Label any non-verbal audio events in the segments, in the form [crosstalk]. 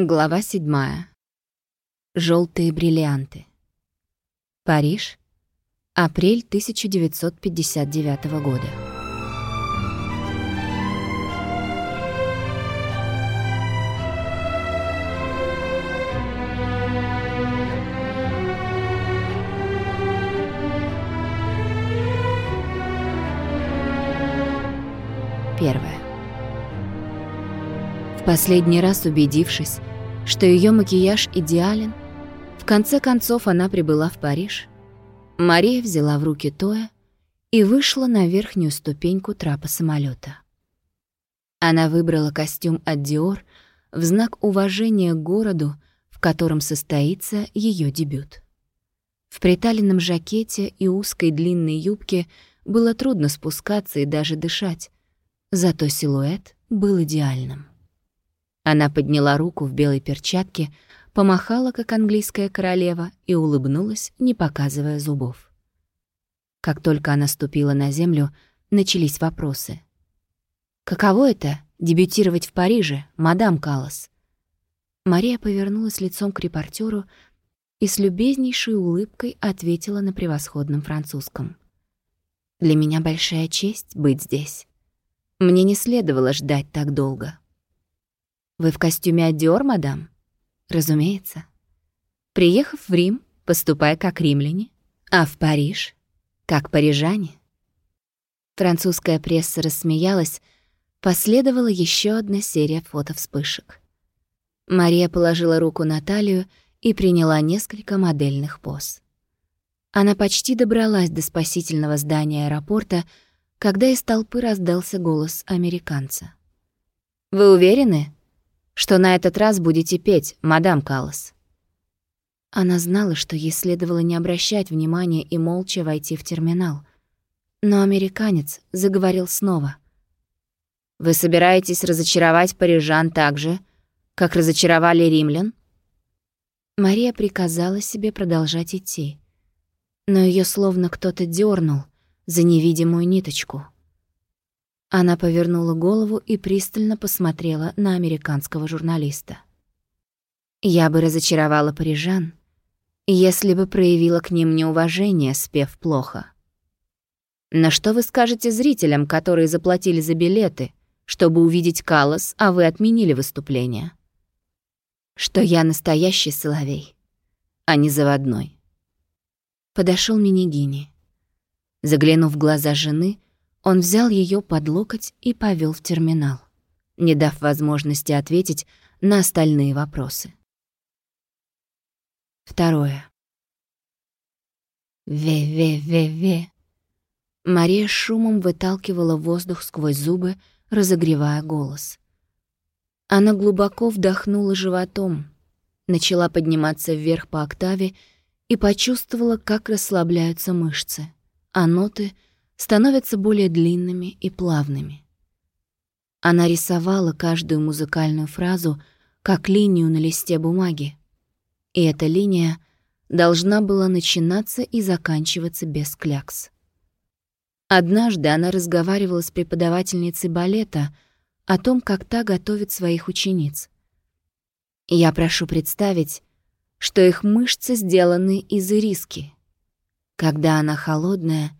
Глава седьмая. Желтые бриллианты. Париж. Апрель 1959 года. Первое. Последний раз убедившись, что ее макияж идеален, в конце концов она прибыла в Париж. Мария взяла в руки Тоя и вышла на верхнюю ступеньку трапа самолета. Она выбрала костюм от Dior в знак уважения к городу, в котором состоится ее дебют. В приталенном жакете и узкой длинной юбке было трудно спускаться и даже дышать, зато силуэт был идеальным. Она подняла руку в белой перчатке, помахала, как английская королева, и улыбнулась, не показывая зубов. Как только она ступила на землю, начались вопросы. «Каково это — дебютировать в Париже, мадам Каллас?» Мария повернулась лицом к репортеру и с любезнейшей улыбкой ответила на превосходном французском. «Для меня большая честь быть здесь. Мне не следовало ждать так долго». «Вы в костюме от мадам?» «Разумеется. Приехав в Рим, поступая как римляне, а в Париж — как парижане». Французская пресса рассмеялась, последовала еще одна серия фото-вспышек. Мария положила руку на талию и приняла несколько модельных поз. Она почти добралась до спасительного здания аэропорта, когда из толпы раздался голос американца. «Вы уверены, что на этот раз будете петь, мадам Каллас. Она знала, что ей следовало не обращать внимания и молча войти в терминал. Но американец заговорил снова. «Вы собираетесь разочаровать парижан так же, как разочаровали римлян?» Мария приказала себе продолжать идти. Но ее словно кто-то дернул за невидимую ниточку — она повернула голову и пристально посмотрела на американского журналиста. «Я бы разочаровала парижан, если бы проявила к ним неуважение, спев плохо. На что вы скажете зрителям, которые заплатили за билеты, чтобы увидеть Калос, а вы отменили выступление? Что я настоящий соловей, а не заводной». Подошел Минигини. Заглянув в глаза жены, он взял ее под локоть и повел в терминал, не дав возможности ответить на остальные вопросы. Второе. Ве-ве-ве-ве. Мария шумом выталкивала воздух сквозь зубы, разогревая голос. Она глубоко вдохнула животом, начала подниматься вверх по октаве и почувствовала, как расслабляются мышцы, а ноты — становятся более длинными и плавными. Она рисовала каждую музыкальную фразу как линию на листе бумаги. И эта линия должна была начинаться и заканчиваться без клякс. Однажды она разговаривала с преподавательницей балета о том, как та готовит своих учениц. Я прошу представить, что их мышцы сделаны из ириски. Когда она холодная,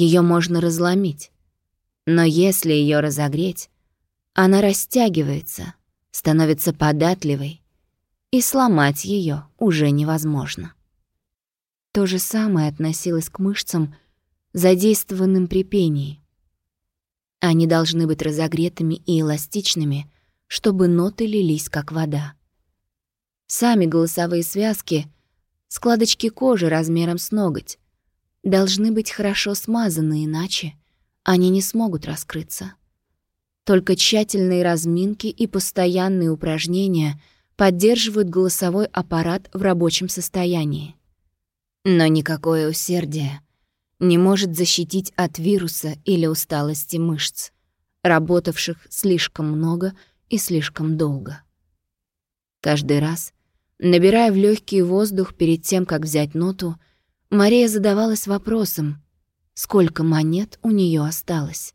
ее можно разломить. Но если ее разогреть, она растягивается, становится податливой, и сломать ее уже невозможно. То же самое относилось к мышцам, задействованным при пении. Они должны быть разогретыми и эластичными, чтобы ноты лились как вода. Сами голосовые связки — складочки кожи размером с ноготь, должны быть хорошо смазаны, иначе они не смогут раскрыться. Только тщательные разминки и постоянные упражнения поддерживают голосовой аппарат в рабочем состоянии. Но никакое усердие не может защитить от вируса или усталости мышц, работавших слишком много и слишком долго. Каждый раз, набирая в легкий воздух перед тем, как взять ноту, Мария задавалась вопросом, сколько монет у нее осталось.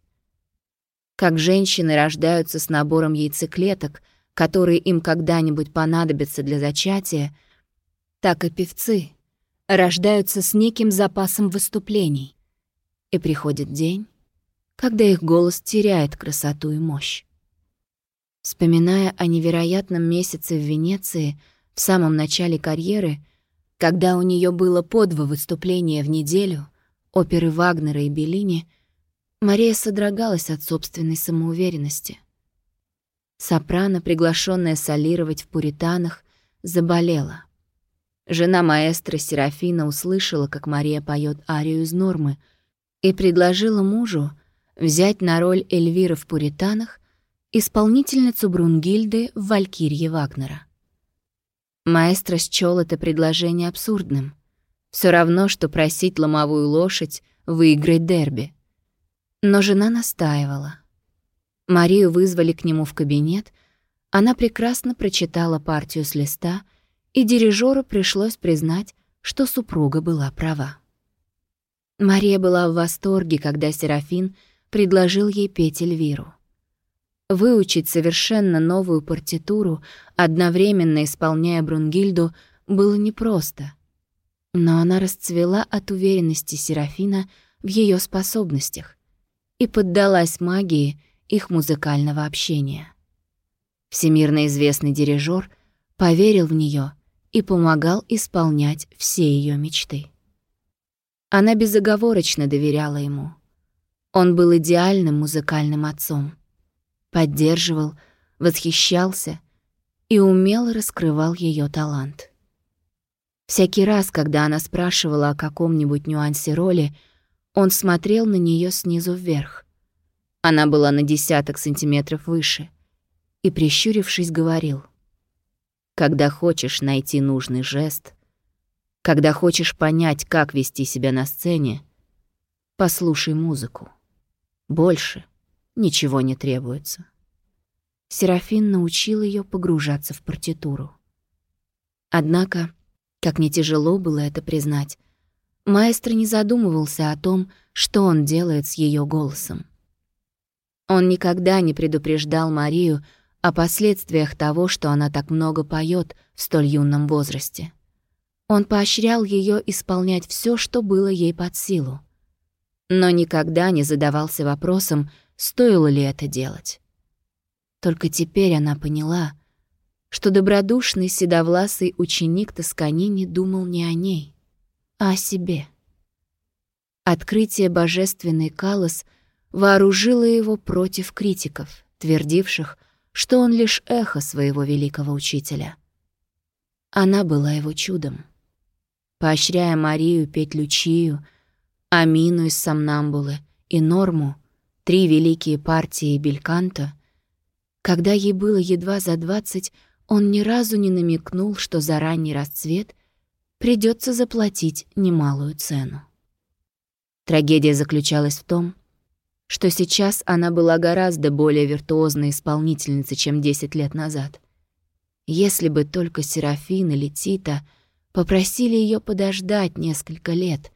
Как женщины рождаются с набором яйцеклеток, которые им когда-нибудь понадобятся для зачатия, так и певцы рождаются с неким запасом выступлений. И приходит день, когда их голос теряет красоту и мощь. Вспоминая о невероятном месяце в Венеции в самом начале карьеры, когда у нее было по два выступления в неделю, оперы Вагнера и Беллини, Мария содрогалась от собственной самоуверенности. Сопрано, приглашенная солировать в «Пуританах», заболела. Жена маэстро Серафина услышала, как Мария поет арию из нормы, и предложила мужу взять на роль Эльвиры в «Пуританах» исполнительницу Брунгильды в «Валькирье Вагнера». Маэстро счёл это предложение абсурдным. Все равно, что просить ломовую лошадь выиграть дерби. Но жена настаивала. Марию вызвали к нему в кабинет, она прекрасно прочитала партию с листа, и дирижеру пришлось признать, что супруга была права. Мария была в восторге, когда Серафин предложил ей петь Эльвиру. Выучить совершенно новую партитуру, одновременно исполняя Брунгильду, было непросто. Но она расцвела от уверенности Серафина в ее способностях и поддалась магии их музыкального общения. Всемирно известный дирижер поверил в нее и помогал исполнять все ее мечты. Она безоговорочно доверяла ему. Он был идеальным музыкальным отцом — поддерживал, восхищался и умело раскрывал ее талант. Всякий раз, когда она спрашивала о каком-нибудь нюансе роли, он смотрел на нее снизу вверх. Она была на десяток сантиметров выше и, прищурившись, говорил, «Когда хочешь найти нужный жест, когда хочешь понять, как вести себя на сцене, послушай музыку. Больше — ничего не требуется. Серафин научил ее погружаться в партитуру. Однако, как не тяжело было это признать, маэстро не задумывался о том, что он делает с ее голосом. Он никогда не предупреждал Марию о последствиях того, что она так много поет в столь юном возрасте. Он поощрял ее исполнять все, что было ей под силу. Но никогда не задавался вопросом, стоило ли это делать. Только теперь она поняла, что добродушный седовласый ученик Тосканини думал не о ней, а о себе. Открытие божественной Калос вооружило его против критиков, твердивших, что он лишь эхо своего великого учителя. Она была его чудом. Поощряя Марию петь Лючию, Амину из Самнамбулы и Норму, три великие партии Бельканто, когда ей было едва за двадцать, он ни разу не намекнул, что за ранний расцвет придется заплатить немалую цену. Трагедия заключалась в том, что сейчас она была гораздо более виртуозной исполнительницей, чем 10 лет назад. Если бы только Серафина или Тита попросили ее подождать несколько лет,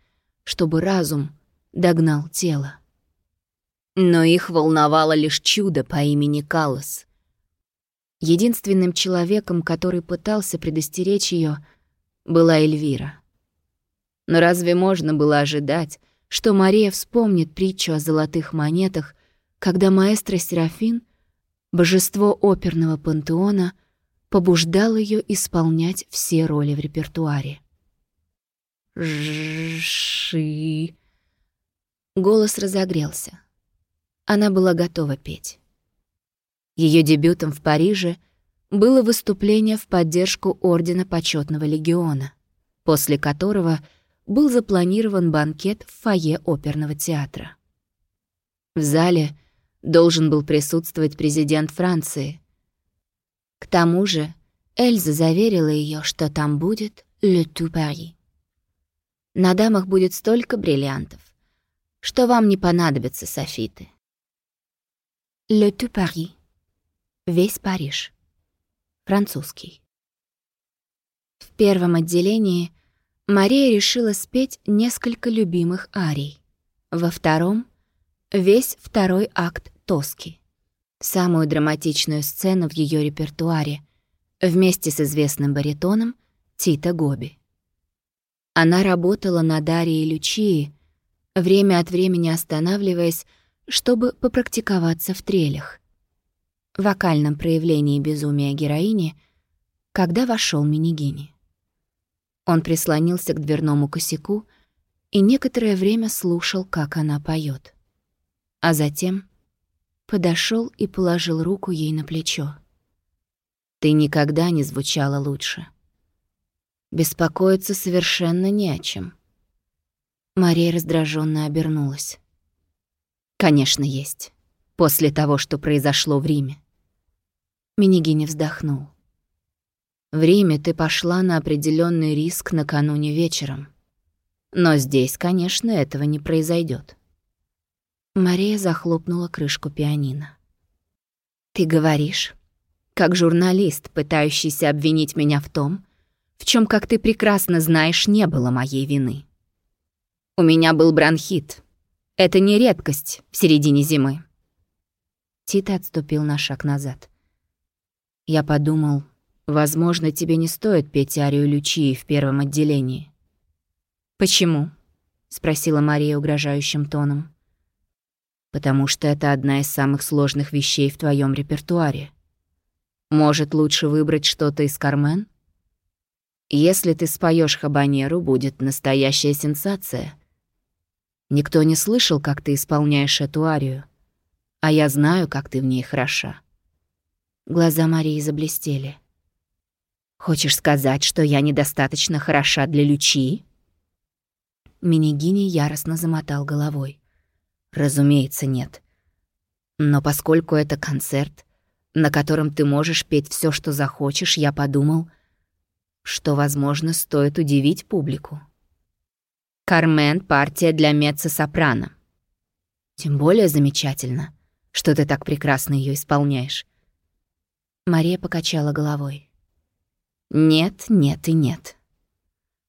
чтобы разум догнал тело. Но их волновало лишь чудо по имени Калос. Единственным человеком, который пытался предостеречь ее, была Эльвира. Но разве можно было ожидать, что Мария вспомнит притчу о золотых монетах, когда маэстро Серафин, божество оперного пантеона, побуждал ее исполнять все роли в репертуаре? Жши. Голос разогрелся. Она была готова петь. Ее дебютом в Париже было выступление в поддержку Ордена Почетного Легиона, после которого был запланирован банкет в фойе оперного театра. В зале должен был присутствовать президент Франции. К тому же Эльза заверила ее, что там будет «Le tout Paris». На дамах будет столько бриллиантов, что вам не понадобятся софиты. Le tout Paris. Весь Париж. Французский. В первом отделении Мария решила спеть несколько любимых арий. Во втором — весь второй акт Тоски. самую драматичную сцену в ее репертуаре, вместе с известным баритоном Тита Гоби. Она работала на Дарье и Лючии, время от времени останавливаясь, чтобы попрактиковаться в трелях. Вокальном проявлении безумия героини, когда вошел Минигини. Он прислонился к дверному косяку и некоторое время слушал, как она поет, А затем подошел и положил руку ей на плечо. «Ты никогда не звучала лучше. Беспокоиться совершенно не о чем». Мария раздраженно обернулась. «Конечно, есть. После того, что произошло в Риме». Минигини вздохнул. В Риме ты пошла на определенный риск накануне вечером. Но здесь, конечно, этого не произойдет. Мария захлопнула крышку пианино. «Ты говоришь, как журналист, пытающийся обвинить меня в том, в чем, как ты прекрасно знаешь, не было моей вины. У меня был бронхит. Это не редкость в середине зимы». Тита отступил на шаг назад. Я подумал, возможно, тебе не стоит петь арию Лючии в первом отделении. «Почему?» — спросила Мария угрожающим тоном потому что это одна из самых сложных вещей в твоем репертуаре. Может, лучше выбрать что-то из Кармен? Если ты споешь хабанеру, будет настоящая сенсация. Никто не слышал, как ты исполняешь эту арию, а я знаю, как ты в ней хороша. Глаза Марии заблестели. Хочешь сказать, что я недостаточно хороша для Лючи? Минигини яростно замотал головой. Разумеется, нет. Но поскольку это концерт, на котором ты можешь петь все, что захочешь, я подумал, что, возможно, стоит удивить публику. Кармен — партия для меццо-сопрано. Тем более замечательно, что ты так прекрасно ее исполняешь. Мария покачала головой. Нет, нет и нет.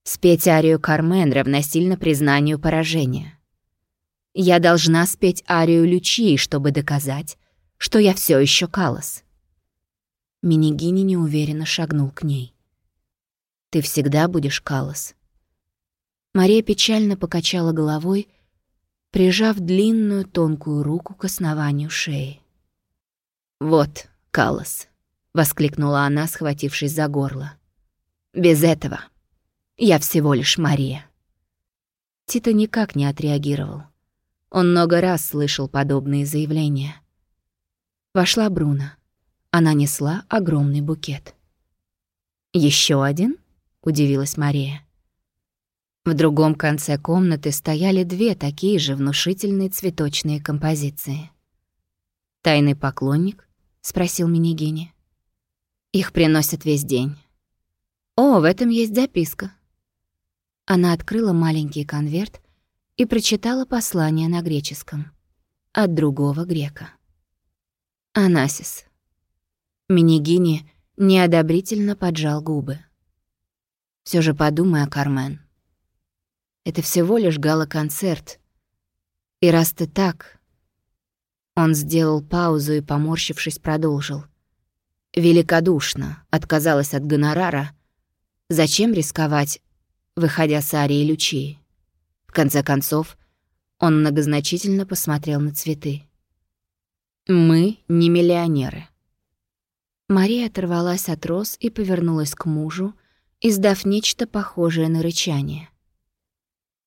Спеть арию Кармен равносильно признанию поражения. Я должна спеть арию Лючии, чтобы доказать, что я все еще Калос. Минигини неуверенно шагнул к ней. «Ты всегда будешь Калос». Мария печально покачала головой, прижав длинную тонкую руку к основанию шеи. «Вот, Калос», — воскликнула она, схватившись за горло. «Без этого я всего лишь Мария». Тита никак не отреагировал. Он много раз слышал подобные заявления. Вошла Бруно. Она несла огромный букет. Еще один?» — удивилась Мария. В другом конце комнаты стояли две такие же внушительные цветочные композиции. «Тайный поклонник?» — спросил Минигини. «Их приносят весь день». «О, в этом есть записка». Она открыла маленький конверт и прочитала послание на греческом от другого грека. Анасис. Минигини неодобрительно поджал губы. Все же подумай о Кармен. Это всего лишь гала-концерт. И раз ты так... Он сделал паузу и, поморщившись, продолжил. Великодушно отказалась от гонорара. Зачем рисковать, выходя с Арии Лючии? В конце концов, он многозначительно посмотрел на цветы. «Мы не миллионеры». Мария оторвалась от роз и повернулась к мужу, издав нечто похожее на рычание.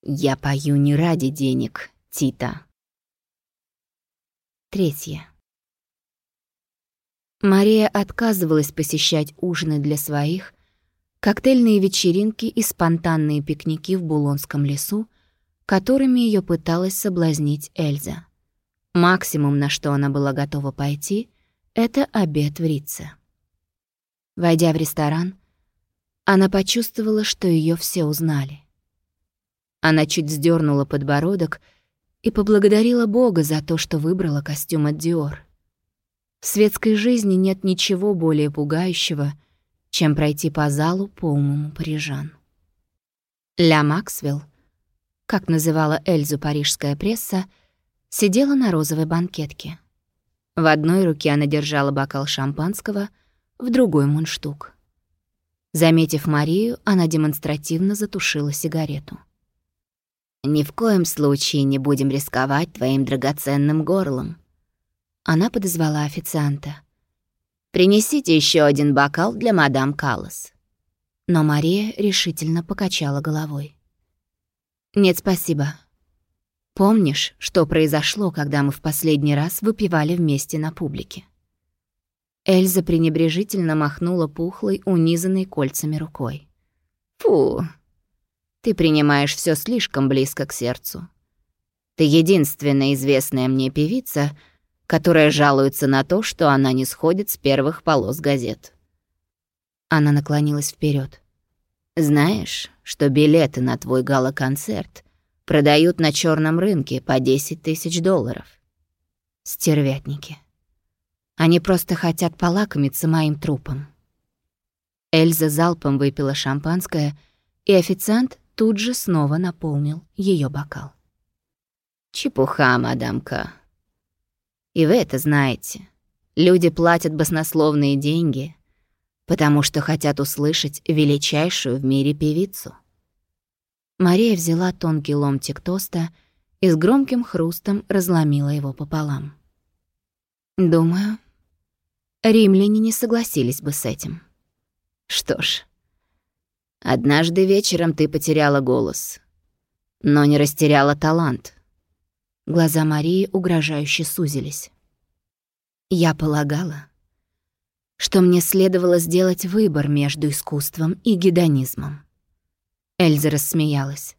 «Я пою не ради денег, Тита». Третье. Мария отказывалась посещать ужины для своих, коктейльные вечеринки и спонтанные пикники в Булонском лесу, которыми ее пыталась соблазнить Эльза. Максимум, на что она была готова пойти, это обед в Рице. Войдя в ресторан, она почувствовала, что ее все узнали. Она чуть сдернула подбородок и поблагодарила Бога за то, что выбрала костюм от Диор. В светской жизни нет ничего более пугающего, чем пройти по залу полному парижан. Ля Максвелл как называла Эльзу парижская пресса, сидела на розовой банкетке. В одной руке она держала бокал шампанского, в другой — мундштук. Заметив Марию, она демонстративно затушила сигарету. «Ни в коем случае не будем рисковать твоим драгоценным горлом». Она подозвала официанта. «Принесите еще один бокал для мадам Каллас». Но Мария решительно покачала головой. «Нет, спасибо. Помнишь, что произошло, когда мы в последний раз выпивали вместе на публике?» Эльза пренебрежительно махнула пухлой, унизанной кольцами рукой. «Фу, ты принимаешь все слишком близко к сердцу. Ты единственная известная мне певица, которая жалуется на то, что она не сходит с первых полос газет». Она наклонилась вперед. «Знаешь, что билеты на твой гала-концерт продают на черном рынке по 10 тысяч долларов?» «Стервятники». Они просто хотят полакомиться моим трупом. Эльза залпом выпила шампанское, и официант тут же снова наполнил ее бокал. «Чепуха, мадамка. И вы это знаете. Люди платят баснословные деньги, потому что хотят услышать величайшую в мире певицу». Мария взяла тонкий ломтик тоста и с громким хрустом разломила его пополам. «Думаю, Римляне не согласились бы с этим. Что ж, однажды вечером ты потеряла голос, но не растеряла талант. Глаза Марии угрожающе сузились. Я полагала, что мне следовало сделать выбор между искусством и гедонизмом. Эльза рассмеялась.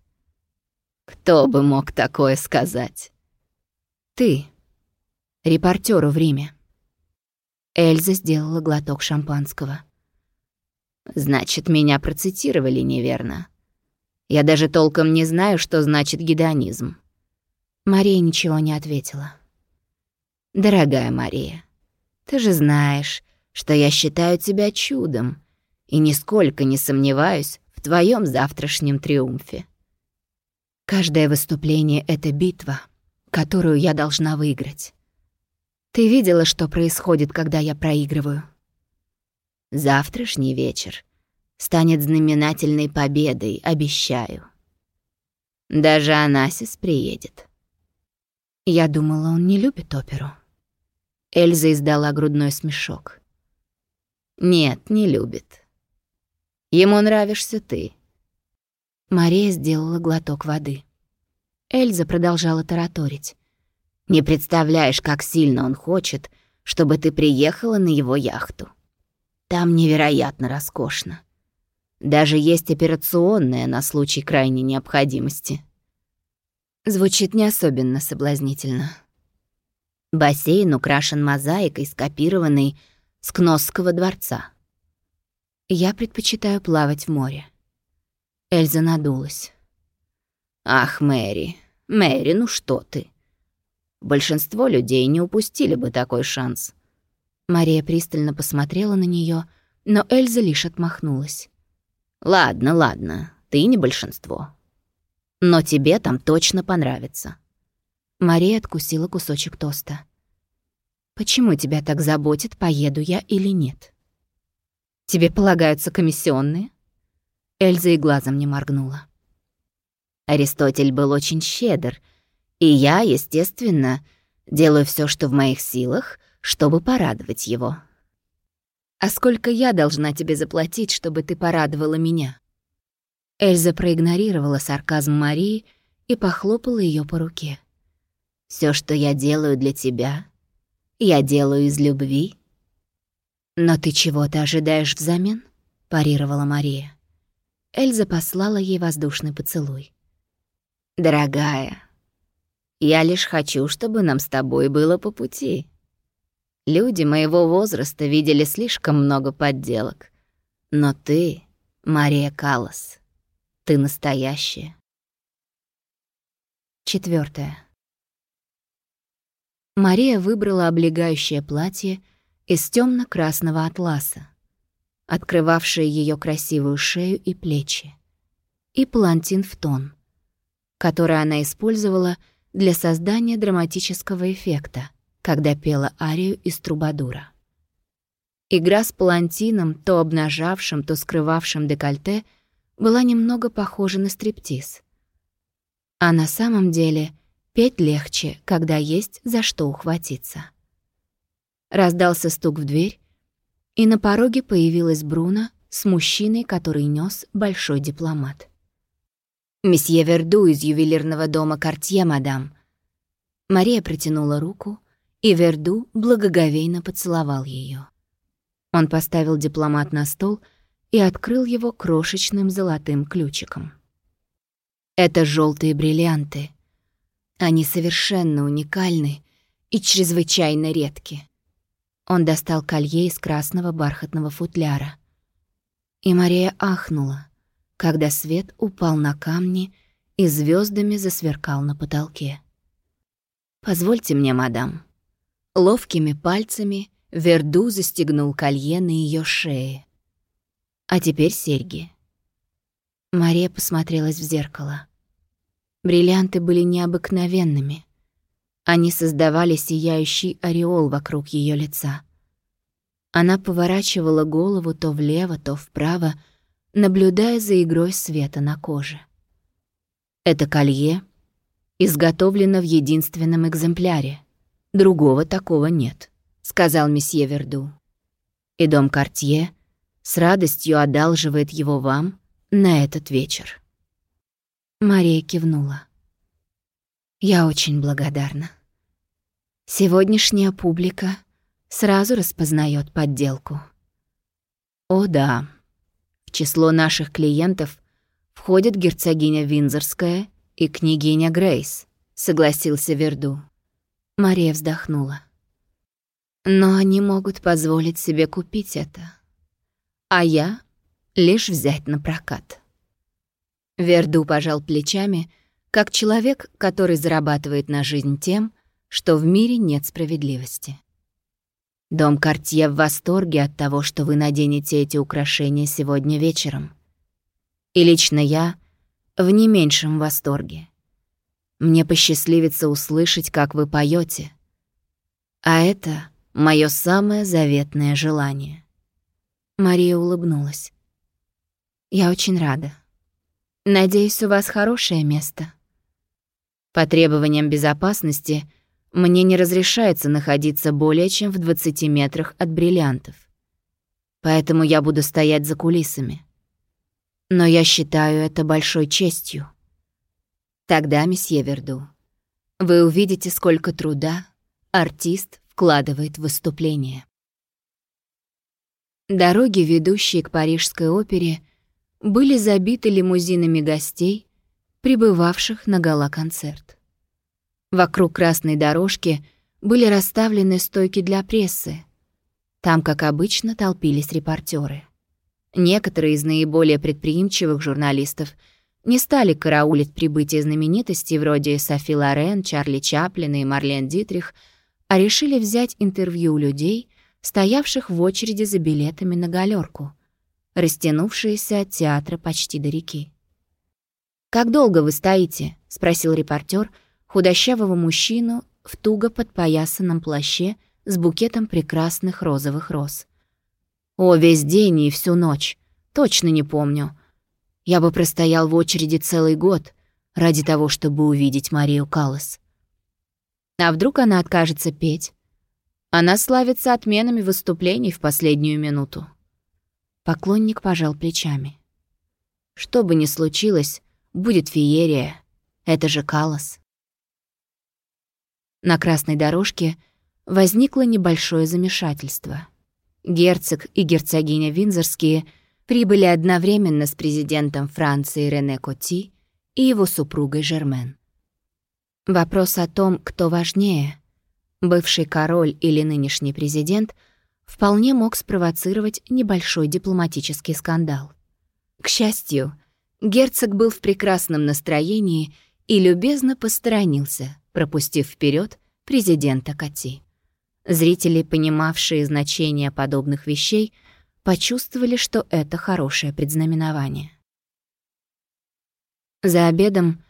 «Кто бы мог такое сказать?» «Ты, репортёру в Риме. Эльза сделала глоток шампанского. «Значит, меня процитировали неверно. Я даже толком не знаю, что значит гедонизм». Мария ничего не ответила. «Дорогая Мария, ты же знаешь, что я считаю тебя чудом и нисколько не сомневаюсь в твоем завтрашнем триумфе. Каждое выступление — это битва, которую я должна выиграть. Ты видела, что происходит, когда я проигрываю? Завтрашний вечер станет знаменательной победой, обещаю. Даже Анасис приедет. Я думала, он не любит оперу. Эльза издала грудной смешок. Нет, не любит. Ему нравишься ты. Мария сделала глоток воды. Эльза продолжала тараторить. Не представляешь, как сильно он хочет, чтобы ты приехала на его яхту. Там невероятно роскошно. Даже есть операционная на случай крайней необходимости. Звучит не особенно соблазнительно. Бассейн украшен мозаикой, скопированной с Кносского дворца. Я предпочитаю плавать в море. Эльза надулась. «Ах, Мэри, Мэри, ну что ты? Большинство людей не упустили бы такой шанс. Мария пристально посмотрела на нее, но Эльза лишь отмахнулась. «Ладно, ладно, ты не большинство. Но тебе там точно понравится». Мария откусила кусочек тоста. «Почему тебя так заботит, поеду я или нет?» «Тебе полагаются комиссионные?» Эльза и глазом не моргнула. Аристотель был очень щедр — и я, естественно, делаю все, что в моих силах, чтобы порадовать его. А сколько я должна тебе заплатить, чтобы ты порадовала меня? Эльза проигнорировала сарказм Марии и похлопала ее по руке. Все, что я делаю для тебя, я делаю из любви. Но ты чего-то ожидаешь взамен? парировала Мария. Эльза послала ей воздушный поцелуй. Дорогая, я лишь хочу, чтобы нам с тобой было по пути. Люди моего возраста видели слишком много подделок. Но ты, Мария Калас, ты настоящая. Четвертое. Мария выбрала облегающее платье из темно красного атласа, открывавшее ее красивую шею и плечи, и палантин в тон, который она использовала — для создания драматического эффекта, когда пела арию из Трубадура. Игра с палантином, то обнажавшим, то скрывавшим декольте, была немного похожа на стриптиз. А на самом деле петь легче, когда есть за что ухватиться. Раздался стук в дверь, и на пороге появилась Бруно с мужчиной, который нес большой дипломат. «Месье Верду из ювелирного дома Кортье, мадам». Мария протянула руку, и Верду благоговейно поцеловал ее. Он поставил дипломат на стол и открыл его крошечным золотым ключиком. Это желтые бриллианты. Они совершенно уникальны и чрезвычайно редки. Он достал колье из красного бархатного футляра. И Мария ахнула, когда свет упал на камни и звездами засверкал на потолке. «Позвольте мне, мадам». Ловкими пальцами Верду застегнул колье на ее шее. «А теперь серьги». Мария посмотрелась в зеркало. Бриллианты были необыкновенными. Они создавали сияющий ореол вокруг ее лица. Она поворачивала голову то влево, то вправо, наблюдая за игрой света на коже. Это колье изготовлено в единственном экземпляре. Другого такого нет, сказал месье Верду. И дом Картье с радостью одалживает его вам на этот вечер. Мария кивнула. Я очень благодарна. Сегодняшняя публика сразу распознает подделку. О да, в число наших клиентов входят герцогиня Винзорская и княгиня Грейс, согласился Верду. Мария вздохнула. Но они могут позволить себе купить это. А я лишь взять на прокат. Верду пожал плечами, как человек, который зарабатывает на жизнь тем, что в мире нет справедливости. Дом Картье в восторге от того, что вы наденете эти украшения сегодня вечером. И лично я в не меньшем восторге. Мне посчастливится услышать, как вы поете. А это мое самое заветное желание. Мария улыбнулась. Я очень рада. Надеюсь, у вас хорошее место. По требованиям безопасности мне не разрешается находиться более чем в 20 метрах от бриллиантов. Поэтому я буду стоять за кулисами. Но я считаю это большой честью. Тогда, месье Верду, вы увидите, сколько труда артист вкладывает в выступление. Дороги, ведущие к Парижской опере, были забиты лимузинами гостей, прибывавших на гала-концерт. Вокруг красной дорожки были расставлены стойки для прессы. Там, как обычно, толпились репортеры. Некоторые из наиболее предприимчивых журналистов не стали караулить прибытие знаменитостей вроде Софи Лорен, Чарли Чаплина и Марлен Дитрих, а решили взять интервью у людей, стоявших в очереди за билетами на галерку, растянувшиеся от театра почти до реки. «Как долго вы стоите?» — спросил репортер худощавого мужчину в туго подпоясанном плаще с букетом прекрасных розовых роз. «О, весь день и всю ночь. Точно не помню. Я бы простоял в очереди целый год ради того, чтобы увидеть Марию Каллас. А вдруг она откажется петь? Она славится отменами выступлений в последнюю минуту. Поклонник пожал плечами. Что бы ни случилось, будет феерия. Это же Калос. На красной дорожке возникло небольшое замешательство. Герцог и герцогиня Винзорские прибыли одновременно с президентом Франции Рене Коти и его супругой Жермен. Вопрос о том, кто важнее, бывший король или нынешний президент, вполне мог спровоцировать небольшой дипломатический скандал. К счастью, герцог был в прекрасном настроении и любезно посторонился, пропустив вперед президента Кати. Зрители, понимавшие значение подобных вещей, почувствовали, что это хорошее предзнаменование. За обедом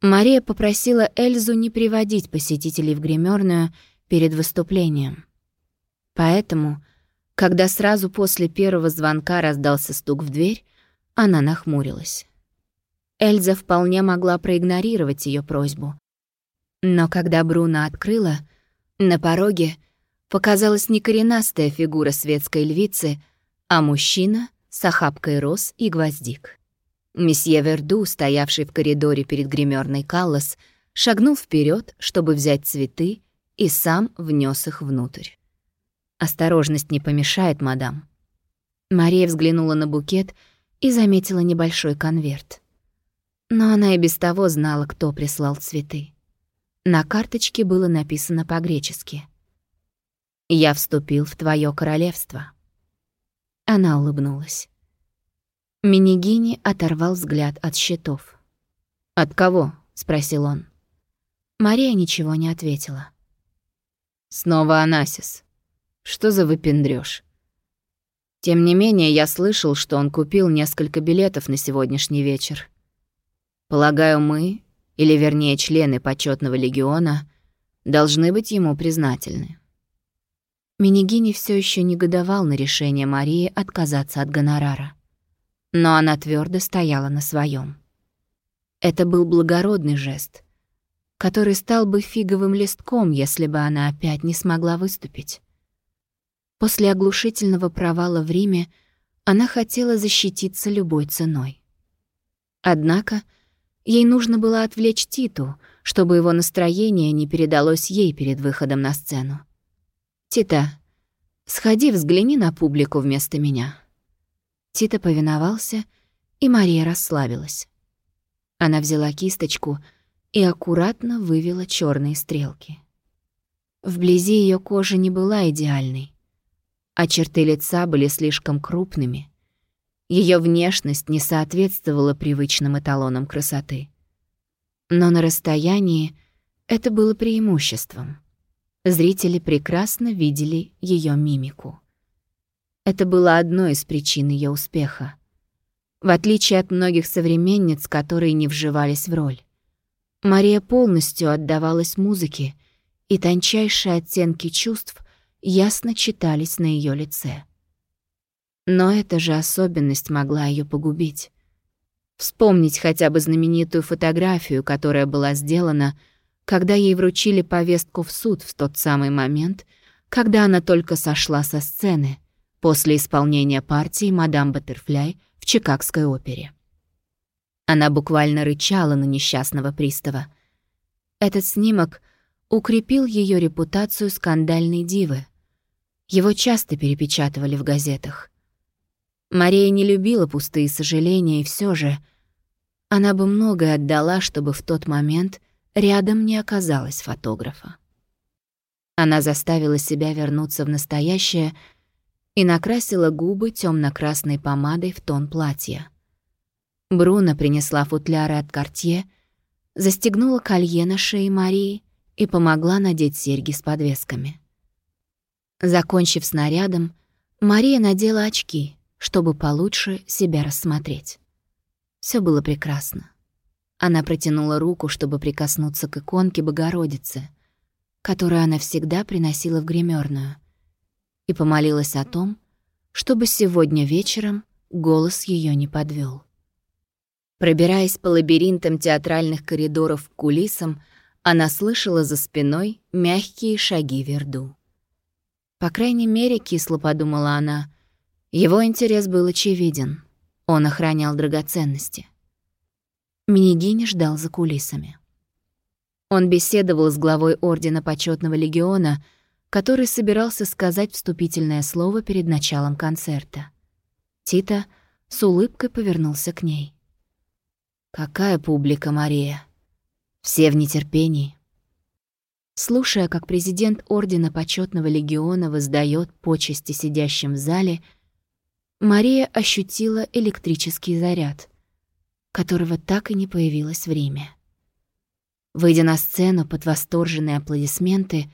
Мария попросила Эльзу не приводить посетителей в гримерную перед выступлением. Поэтому, когда сразу после первого звонка раздался стук в дверь, она нахмурилась. Эльза вполне могла проигнорировать ее просьбу. Но когда Бруно открыла, на пороге показалась не коренастая фигура светской львицы, а мужчина с охапкой роз и гвоздик. Месье Верду, стоявший в коридоре перед гримерной Каллас, шагнул вперед, чтобы взять цветы, и сам внес их внутрь. «Осторожность не помешает, мадам». Мария взглянула на букет и заметила небольшой конверт. Но она и без того знала, кто прислал цветы. На карточке было написано по-гречески. «Я вступил в твое королевство». Она улыбнулась. Минигини оторвал взгляд от счетов. «От кого?» — спросил он. Мария ничего не ответила. «Снова Анасис. Что за выпендрёж?» Тем не менее, я слышал, что он купил несколько билетов на сегодняшний вечер. Полагаю, мы, или вернее члены почетного легиона, должны быть ему признательны. Минигини все еще негодовал на решение Марии отказаться от гонорара но она твердо стояла на своем. Это был благородный жест, который стал бы фиговым листком, если бы она опять не смогла выступить. После оглушительного провала в Риме она хотела защититься любой ценой. Однако ей нужно было отвлечь Титу, чтобы его настроение не передалось ей перед выходом на сцену. «Тита, сходи взгляни на публику вместо меня», Тита повиновался, и Мария расслабилась. Она взяла кисточку и аккуратно вывела черные стрелки. Вблизи ее кожа не была идеальной, а черты лица были слишком крупными. Ее внешность не соответствовала привычным эталонам красоты. Но на расстоянии это было преимуществом. Зрители прекрасно видели ее мимику. Это было одной из причин ее успеха. В отличие от многих современниц, которые не вживались в роль. Мария полностью отдавалась музыке, и тончайшие оттенки чувств ясно читались на ее лице. Но эта же особенность могла ее погубить. Вспомнить хотя бы знаменитую фотографию, которая была сделана, когда ей вручили повестку в суд в тот самый момент, когда она только сошла со сцены — после исполнения партии «Мадам Баттерфляй» в Чикагской опере. Она буквально рычала на несчастного пристава. Этот снимок укрепил ее репутацию скандальной дивы. Его часто перепечатывали в газетах. Мария не любила пустые сожаления, и все же она бы многое отдала, чтобы в тот момент рядом не оказалось фотографа. Она заставила себя вернуться в настоящее — и накрасила губы темно-красной помадой в тон платья. Бруно принесла футляры от Кортье, застегнула колье на шее Марии и помогла надеть серьги с подвесками. Закончив снарядом, Мария надела очки, чтобы получше себя рассмотреть. Все было прекрасно. Она протянула руку, чтобы прикоснуться к иконке Богородицы, которую она всегда приносила в гримерную — и помолилась о том, чтобы сегодня вечером голос ее не подвел. Пробираясь по лабиринтам театральных коридоров к кулисам, она слышала за спиной мягкие шаги Верду. По крайней мере, кисло подумала она, его интерес был очевиден. Он охранял драгоценности. Минигини ждал за кулисами. Он беседовал с главой Ордена Почетного Легиона — который собирался сказать вступительное слово перед началом концерта. Тита с улыбкой повернулся к ней. «Какая публика, Мария! Все в нетерпении!» Слушая, как президент Ордена Почетного Легиона воздает почести сидящим в зале, Мария ощутила электрический заряд, которого так и не появилось в Риме. Выйдя на сцену под восторженные аплодисменты,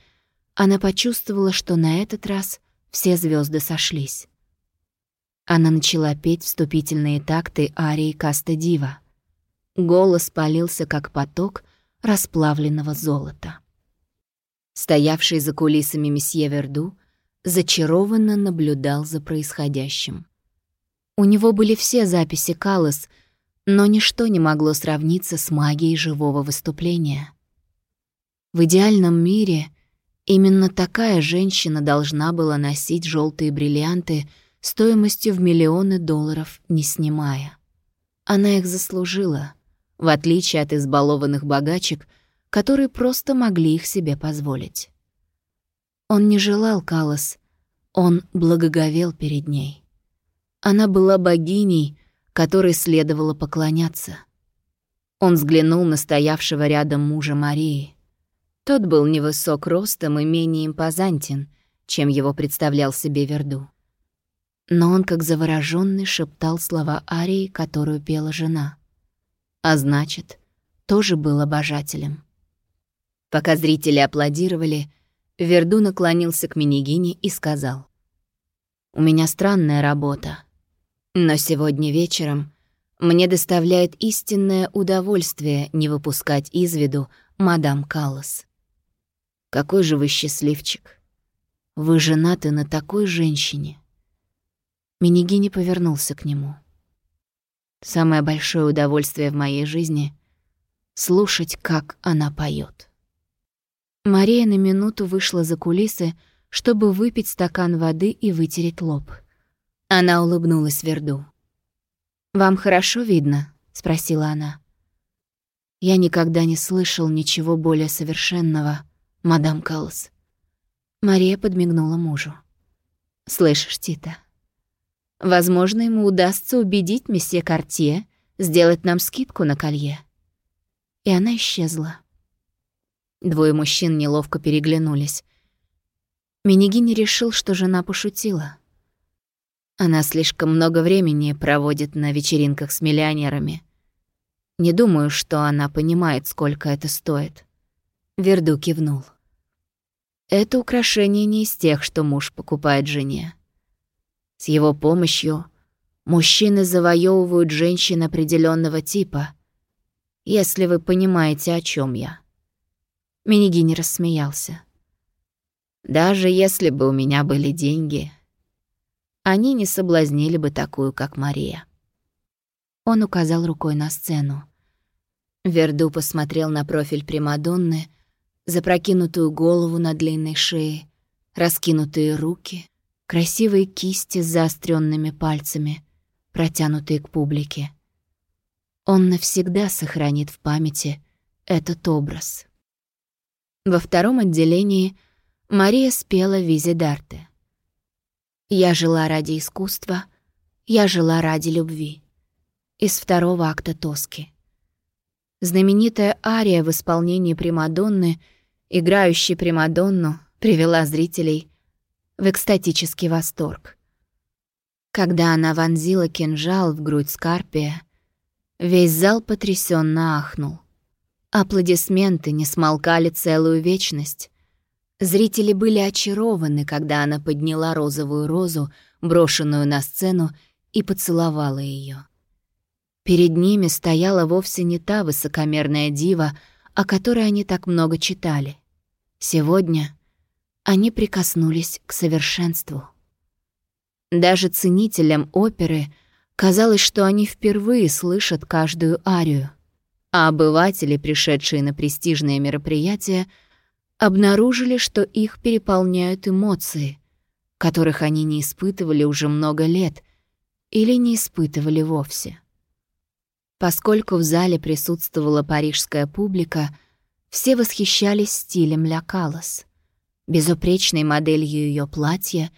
она почувствовала, что на этот раз все звезды сошлись. Она начала петь вступительные такты арии Каста Дива. Голос полился, как поток расплавленного золота. Стоявший за кулисами месье Верду зачарованно наблюдал за происходящим. У него были все записи Калос, но ничто не могло сравниться с магией живого выступления. В идеальном мире именно такая женщина должна была носить желтые бриллианты стоимостью в миллионы долларов, не снимая. Она их заслужила, в отличие от избалованных богачек, которые просто могли их себе позволить. Он не желал Калос, он благоговел перед ней. Она была богиней, которой следовало поклоняться. Он взглянул на стоявшего рядом мужа Марии. Тот был невысок ростом и менее импозантен, чем его представлял себе Верду. Но он, как заворожённый, шептал слова арии, которую пела жена. А значит, тоже был обожателем. Пока зрители аплодировали, Верду наклонился к Минигине и сказал. «У меня странная работа, но сегодня вечером мне доставляет истинное удовольствие не выпускать из виду мадам Каллас. Какой же вы счастливчик. Вы женаты на такой женщине». Минигини повернулся к нему. «Самое большое удовольствие в моей жизни — слушать, как она поет. Мария на минуту вышла за кулисы, чтобы выпить стакан воды и вытереть лоб. Она улыбнулась Верду. «Вам хорошо видно?» — спросила она. «Я никогда не слышал ничего более совершенного, мадам Кэлс». Мария подмигнула мужу. «Слышишь, Тита, возможно, ему удастся убедить месье Картье сделать нам скидку на колье». И она исчезла. Двое мужчин неловко переглянулись. Минигини решил, что жена пошутила. Она слишком много времени проводит на вечеринках с миллионерами. Не думаю, что она понимает, сколько это стоит. Верду кивнул. Это украшение не из тех, что муж покупает жене. С его помощью мужчины завоевывают женщин определенного типа, если вы понимаете, о чем я. Минигини рассмеялся. «Даже если бы у меня были деньги, они не соблазнили бы такую, как Мария». Он указал рукой на сцену. Верду посмотрел на профиль Примадонны, запрокинутую голову на длинной шее, раскинутые руки, красивые кисти с заостренными пальцами, протянутые к публике. Он навсегда сохранит в памяти этот образ. Во втором отделении Мария спела Визидарте. «Я жила ради искусства, я жила ради любви». Из второго акта Тоски. Знаменитая ария в исполнении Примадонны, играющей Примадонну, привела зрителей в экстатический восторг. Когда она вонзила кинжал в грудь Скарпия, весь зал потрясенно ахнул. Аплодисменты не смолкали целую вечность. Зрители были очарованы, когда она подняла розовую розу, брошенную на сцену, и поцеловала ее. Перед ними стояла вовсе не та высокомерная дива, о которой они так много читали. Сегодня они прикоснулись к совершенству. Даже ценителям оперы казалось, что они впервые слышат каждую арию а обыватели, пришедшие на престижные мероприятия, обнаружили, что их переполняют эмоции, которых они не испытывали уже много лет или не испытывали вовсе. Поскольку в зале присутствовала парижская публика, все восхищались стилем Ля Калас, безупречной моделью ее платья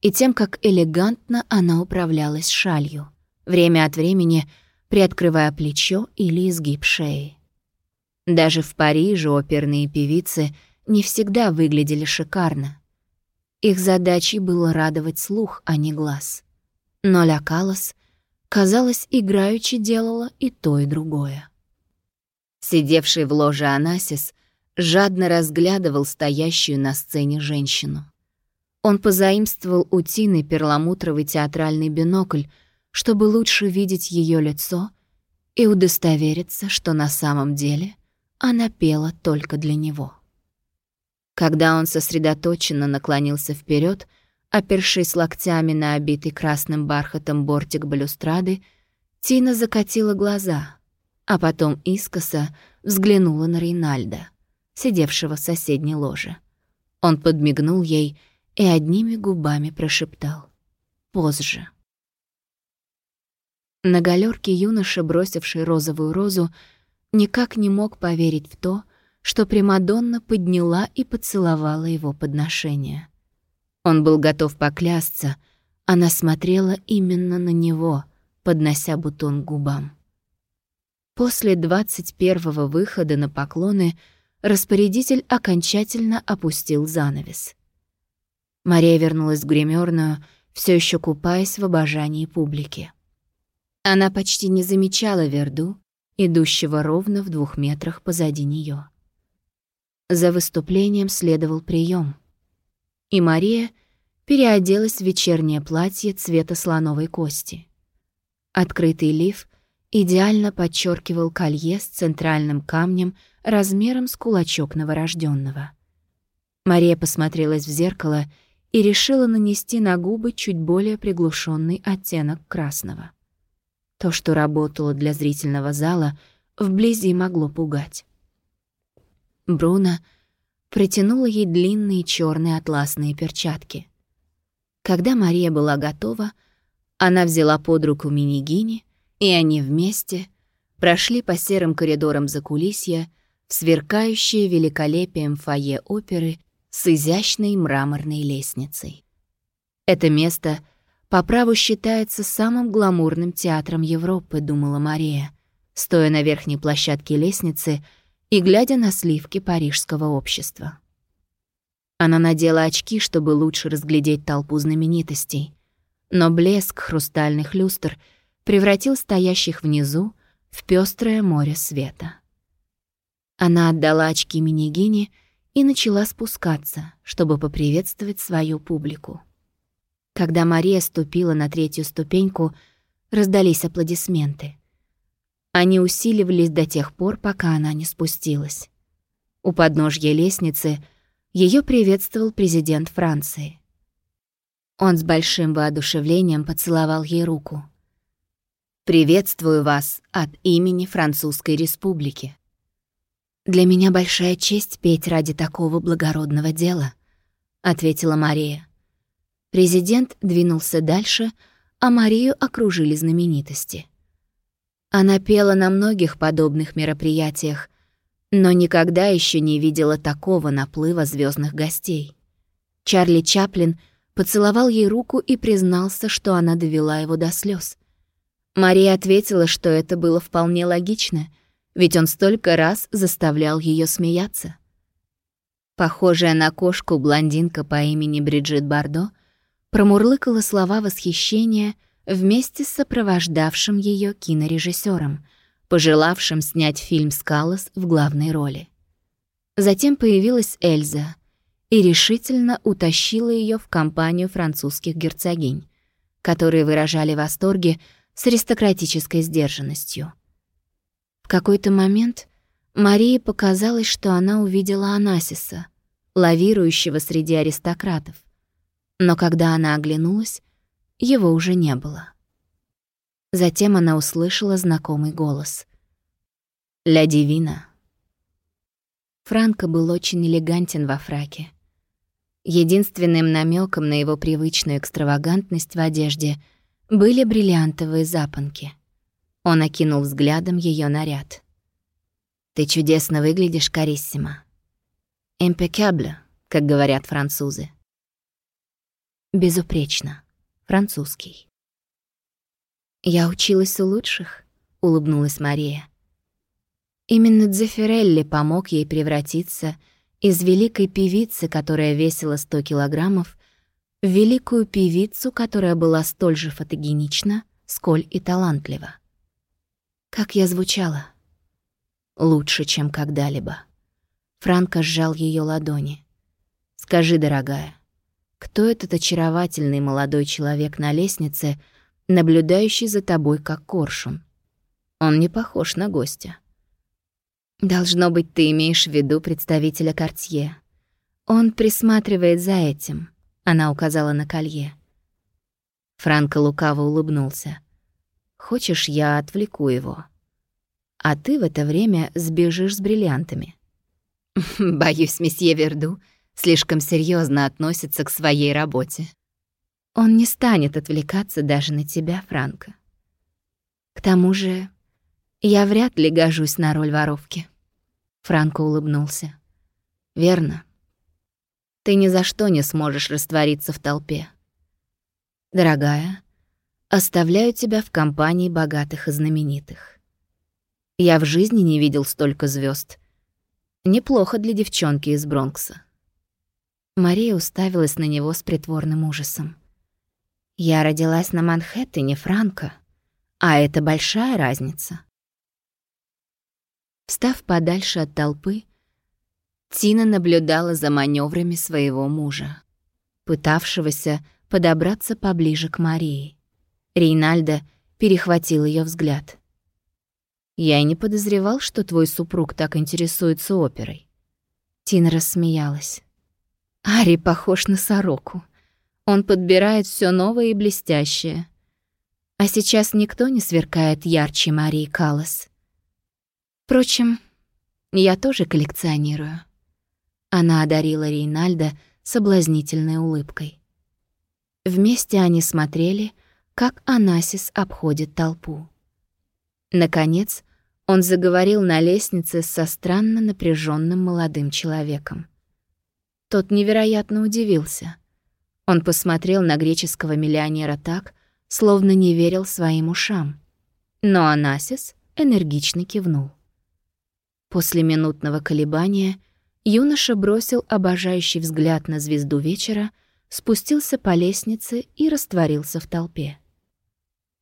и тем, как элегантно она управлялась шалью. Время от времени — приоткрывая плечо или изгиб шеи. Даже в Париже оперные певицы не всегда выглядели шикарно. Их задачей было радовать слух, а не глаз. Но Ля Калас, казалось, играючи делала и то, и другое. Сидевший в ложе Анасис жадно разглядывал стоящую на сцене женщину. Он позаимствовал у Тины перламутровый театральный бинокль, чтобы лучше видеть ее лицо и удостовериться, что на самом деле она пела только для него. Когда он сосредоточенно наклонился вперед, опершись локтями на обитый красным бархатом бортик балюстрады, Тина закатила глаза, а потом искоса взглянула на Рейнальда, сидевшего в соседней ложе. Он подмигнул ей и одними губами прошептал «Позже». На галерке юноша, бросивший розовую розу, никак не мог поверить в то, что Примадонна подняла и поцеловала его подношение. Он был готов поклясться, она смотрела именно на него, поднося бутон губам. После двадцать первого выхода на поклоны распорядитель окончательно опустил занавес. Мария вернулась в гримерную, все еще купаясь в обожании публики. Она почти не замечала Верду, идущего ровно в двух метрах позади нее. За выступлением следовал прием, и Мария переоделась в вечернее платье цвета слоновой кости. Открытый лиф идеально подчеркивал колье с центральным камнем размером с кулачок новорожденного. Мария посмотрелась в зеркало и решила нанести на губы чуть более приглушенный оттенок красного. То, что работало для зрительного зала, вблизи могло пугать. Бруно протянула ей длинные черные атласные перчатки. Когда Мария была готова, она взяла под руку Минигини, и они вместе прошли по серым коридорам закулисья в сверкающее великолепием фойе оперы с изящной мраморной лестницей. Это место — по праву считается самым гламурным театром Европы, думала Мария, стоя на верхней площадке лестницы и глядя на сливки парижского общества. Она надела очки, чтобы лучше разглядеть толпу знаменитостей, но блеск хрустальных люстр превратил стоящих внизу в пестрое море света. Она отдала очки Минигине и начала спускаться, чтобы поприветствовать свою публику. Когда Мария ступила на третью ступеньку, раздались аплодисменты. Они усиливались до тех пор, пока она не спустилась. У подножья лестницы ее приветствовал президент Франции. Он с большим воодушевлением поцеловал ей руку. «Приветствую вас от имени Французской Республики». «Для меня большая честь петь ради такого благородного дела», — ответила Мария. Президент двинулся дальше, а Марию окружили знаменитости. Она пела на многих подобных мероприятиях, но никогда еще не видела такого наплыва звездных гостей. Чарли Чаплин поцеловал ей руку и признался, что она довела его до слез. Мария ответила, что это было вполне логично, ведь он столько раз заставлял ее смеяться. Похожая на кошку блондинка по имени Бриджит Бардо — промурлыкала слова восхищения вместе с сопровождавшим ее кинорежиссером, пожелавшим снять фильм «Скалос» в главной роли. Затем появилась Эльза и решительно утащила ее в компанию французских герцогинь, которые выражали восторги с аристократической сдержанностью. В какой-то момент Марии показалось, что она увидела Анасиса, лавирующего среди аристократов. Но когда она оглянулась, его уже не было. Затем она услышала знакомый голос. «Ля Дивина». Франко был очень элегантен во фраке. Единственным намеком на его привычную экстравагантность в одежде были бриллиантовые запонки. Он окинул взглядом ее наряд. «Ты чудесно выглядишь, Кариссима». «Импекабле», как говорят французы. Безупречно. Французский. «Я училась у лучших», — улыбнулась Мария. Именно Дзефирелли помог ей превратиться из великой певицы, которая весила 100 килограммов, в великую певицу, которая была столь же фотогенична, сколь и талантлива. Как я звучала? Лучше, чем когда-либо. Франко сжал ее ладони. «Скажи, дорогая, кто этот очаровательный молодой человек на лестнице, наблюдающий за тобой как коршун? Он не похож на гостя. Должно быть, ты имеешь в виду представителя Кортье. Он присматривает за этим, она указала на колье. Франко лукаво улыбнулся. Хочешь, я отвлеку его? А ты в это время сбежишь с бриллиантами. [laughs] Боюсь, месье Верду слишком серьезно относится к своей работе. Он не станет отвлекаться даже на тебя, Франко. К тому же, я вряд ли гожусь на роль воровки. Франко улыбнулся. Верно. Ты ни за что не сможешь раствориться в толпе. Дорогая, оставляю тебя в компании богатых и знаменитых. Я в жизни не видел столько звезд. Неплохо для девчонки из Бронкса. Мария уставилась на него с притворным ужасом. Я родилась на Манхэттене, Франко. А это большая разница. Встав подальше от толпы, Тина наблюдала за маневрами своего мужа, пытавшегося подобраться поближе к Марии. Рейнальдо перехватил ее взгляд. «Я и не подозревал, что твой супруг так интересуется оперой». Тина рассмеялась. «Ари похож на сороку. Он подбирает все новое и блестящее. А сейчас никто не сверкает ярче Марии Каллас. Впрочем, я тоже коллекционирую. Она одарила Рейнальда соблазнительной улыбкой. Вместе они смотрели, как Анасис обходит толпу. Наконец, он заговорил на лестнице со странно напряженным молодым человеком. Тот невероятно удивился — он посмотрел на греческого миллионера так, словно не верил своим ушам. Но Анасис энергично кивнул. После минутного колебания юноша бросил обожающий взгляд на звезду вечера, спустился по лестнице и растворился в толпе.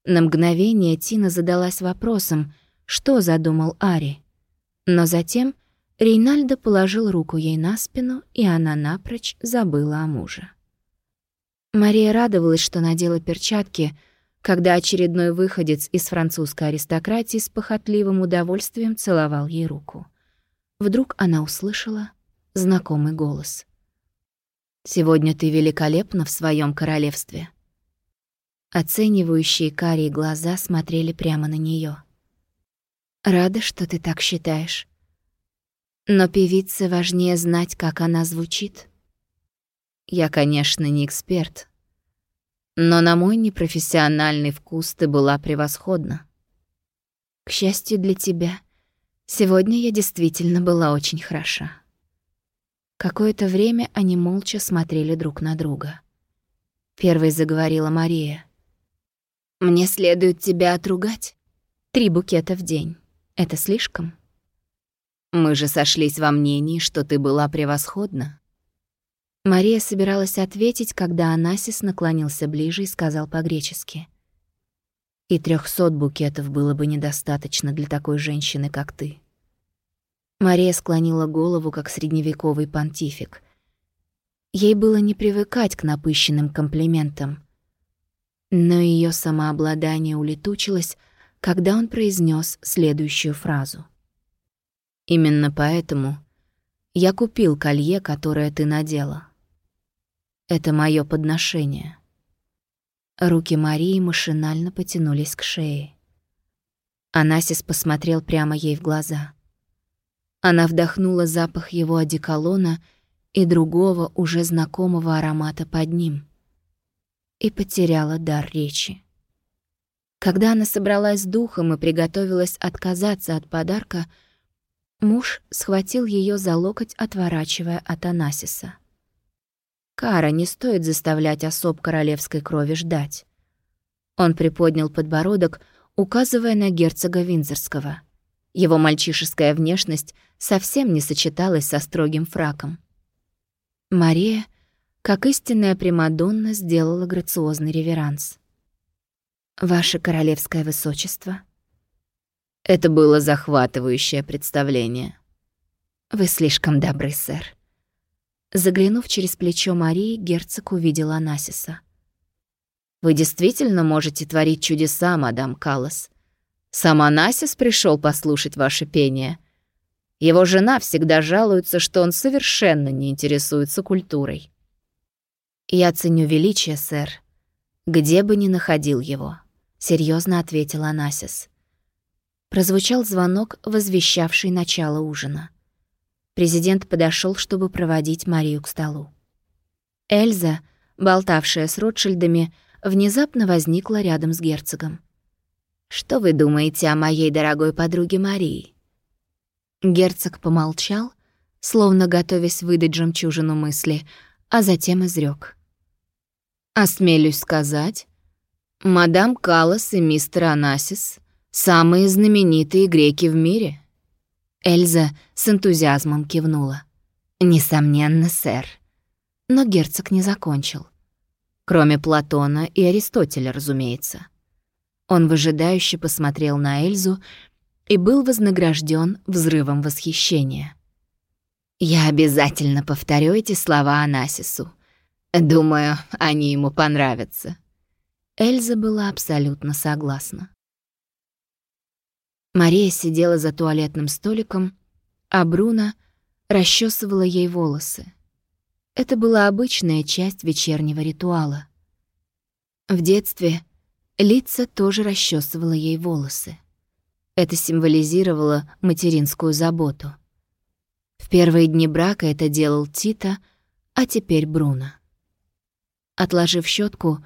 На мгновение Тина задалась вопросом, что задумал Ари. Но затем Рейнальдо положил руку ей на спину, и она напрочь забыла о муже. Мария радовалась, что надела перчатки, когда очередной выходец из французской аристократии с похотливым удовольствием целовал ей руку. Вдруг она услышала знакомый голос. «Сегодня ты великолепна в своем королевстве». Оценивающие карие глаза смотрели прямо на нее. «Рада, что ты так считаешь. Но певице важнее знать, как она звучит». Я, конечно, не эксперт, но на мой непрофессиональный вкус ты была превосходна. К счастью для тебя, сегодня я действительно была очень хороша. Какое-то время они молча смотрели друг на друга. Первой заговорила Мария. «Мне следует тебя отругать. Три букета в день. Это слишком?» «Мы же сошлись во мнении, что ты была превосходна», Мария собиралась ответить, когда Анасис наклонился ближе и сказал по-гречески. «И трехсот букетов было бы недостаточно для такой женщины, как ты». Мария склонила голову, как средневековый понтифик. Ей было не привыкать к напыщенным комплиментам. Но ее самообладание улетучилось, когда он произнес следующую фразу. «Именно поэтому я купил колье, которое ты надела». Это мое подношение. Руки Марии машинально потянулись к шее. Анасис посмотрел прямо ей в глаза. Она вдохнула запах его одеколона и другого, уже знакомого аромата под ним. И потеряла дар речи. Когда она собралась с духом и приготовилась отказаться от подарка, муж схватил ее за локоть, отворачивая от Анасиса. Кара не стоит заставлять особ королевской крови ждать. Он приподнял подбородок, указывая на герцога Винзорского. Его мальчишеская внешность совсем не сочеталась со строгим фраком. Мария, как истинная Примадонна, сделала грациозный реверанс. «Ваше королевское высочество?» Это было захватывающее представление. «Вы слишком добры, сэр», Заглянув через плечо Марии, герцог увидел Анасиса. «Вы действительно можете творить чудеса, мадам Каллас. Сам Анасис пришел послушать ваше пение. Его жена всегда жалуется, что он совершенно не интересуется культурой. «Я ценю величие, сэр, где бы ни находил его», — серьезно ответил Анасис. Прозвучал звонок, возвещавший начало ужина. Президент подошел, чтобы проводить Марию к столу. Эльза, болтавшая с Ротшильдами, внезапно возникла рядом с герцогом. «Что вы думаете о моей дорогой подруге Марии?» Герцог помолчал, словно готовясь выдать жемчужину мысли, а затем изрек: «Осмелюсь сказать, мадам Калас и мистер Анасис — самые знаменитые греки в мире». Эльза с энтузиазмом кивнула. «Несомненно, сэр». Но герцог не закончил. Кроме Платона и Аристотеля, разумеется. Он выжидающе посмотрел на Эльзу и был вознагражден взрывом восхищения. «Я обязательно повторю эти слова Анасису. Думаю, они ему понравятся». Эльза была абсолютно согласна. Мария сидела за туалетным столиком, а Бруно расчесывала ей волосы. Это была обычная часть вечернего ритуала. В детстве Лица тоже расчесывала ей волосы. Это символизировало материнскую заботу. В первые дни брака это делал Тита, а теперь Бруно. Отложив щетку,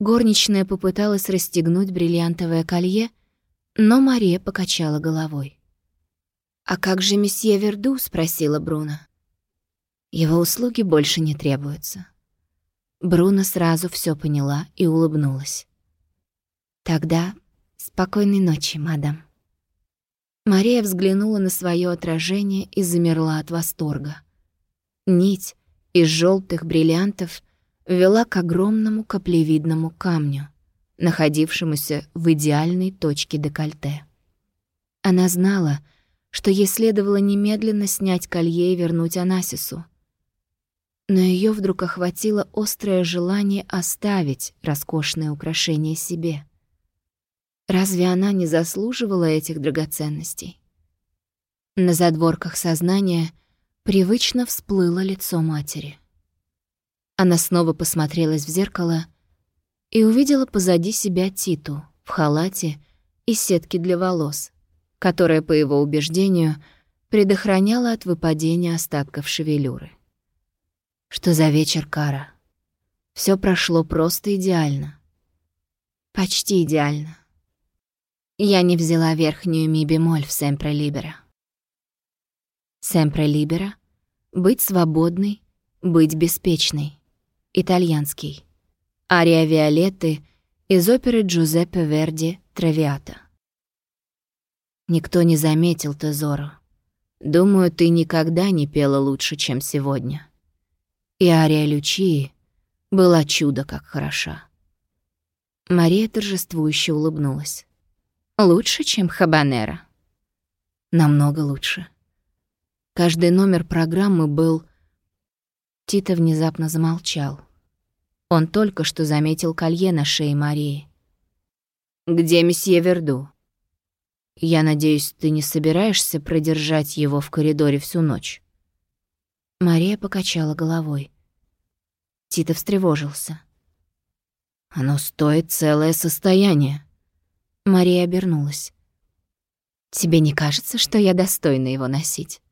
горничная попыталась расстегнуть бриллиантовое колье, но Мария покачала головой. «А как же месье Верду?» — спросила Бруно. «Его услуги больше не требуются». Бруно сразу все поняла и улыбнулась. «Тогда спокойной ночи, мадам». Мария взглянула на свое отражение и замерла от восторга. Нить из желтых бриллиантов вела к огромному каплевидному камню, находившемуся в идеальной точке декольте. Она знала, что ей следовало немедленно снять колье и вернуть Анасису. Но ее вдруг охватило острое желание оставить роскошное украшение себе. Разве она не заслуживала этих драгоценностей? На задворках сознания привычно всплыло лицо матери. Она снова посмотрелась в зеркало и увидела позади себя Титу в халате и сетке для волос, которая, по его убеждению, предохраняла от выпадения остатков шевелюры. Что за вечер, Кара? Все прошло просто идеально. Почти идеально. Я не взяла верхнюю ми-бемоль в «Семпре Либера». «Семпре Либера» — быть свободной, быть беспечной. Итальянский. Ария Виолетты из оперы Джузеппе Верди «Травиата». Никто не заметил Тезору. Думаю, ты никогда не пела лучше, чем сегодня. И Ария Лючии была чудо как хороша. Мария торжествующе улыбнулась. Лучше, чем Хабанера. Намного лучше. Каждый номер программы был... Тита внезапно замолчал. Он только что заметил колье на шее Марии. «Где месье Верду?» «Я надеюсь, ты не собираешься продержать его в коридоре всю ночь?» Мария покачала головой. Тита встревожился. «Оно стоит целое состояние». Мария обернулась. «Тебе не кажется, что я достойна его носить?»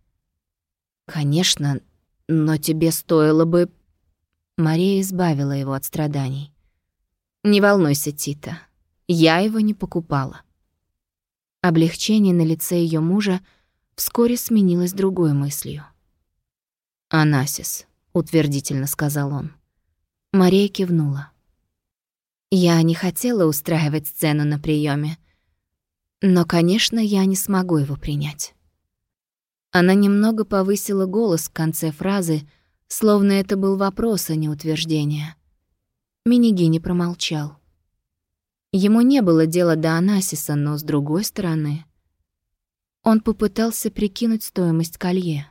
«Конечно, но тебе стоило бы...» Мария избавила его от страданий. «Не волнуйся, Тита, я его не покупала». Облегчение на лице ее мужа вскоре сменилось другой мыслью. «Анасис», — утвердительно сказал он. Мария кивнула. Я не хотела устраивать сцену на приеме, но, конечно, я не смогу его принять. Она немного повысила голос в конце фразы, словно это был вопрос, а не утверждение. Минигини промолчал. Ему не было дела до Анасиса, но, с другой стороны, он попытался прикинуть стоимость колье.